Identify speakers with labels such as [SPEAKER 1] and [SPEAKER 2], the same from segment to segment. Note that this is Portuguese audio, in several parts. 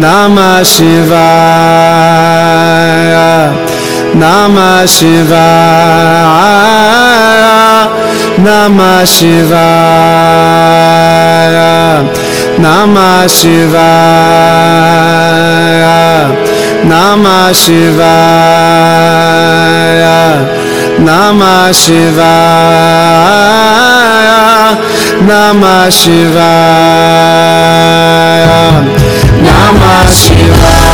[SPEAKER 1] Namah Shivaya. Namah Shivaya. Namah Shivaya. Namah Shivaya. Shivaya. Shivaya Shivaya. Namah Shivaya.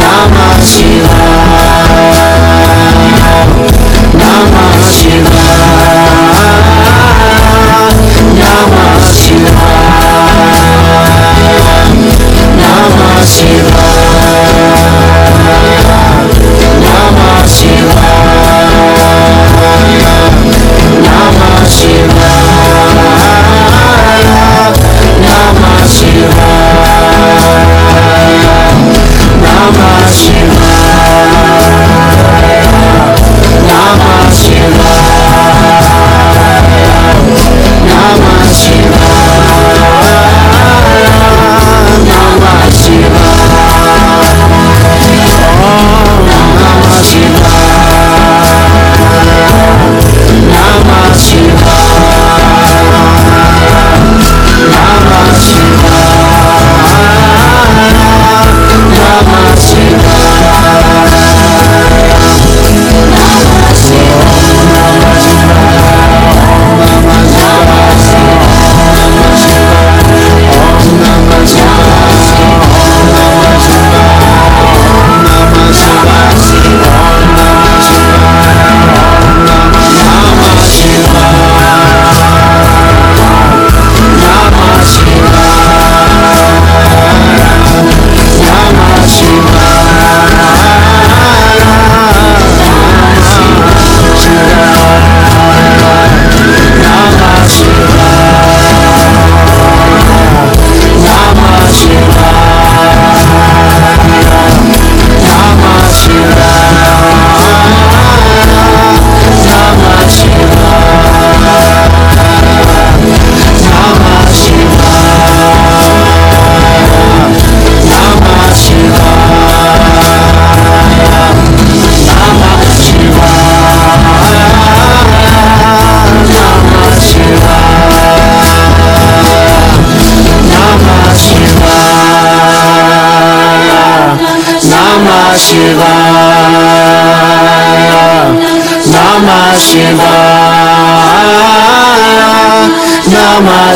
[SPEAKER 1] Namah Shiva. नम शिवा। न नम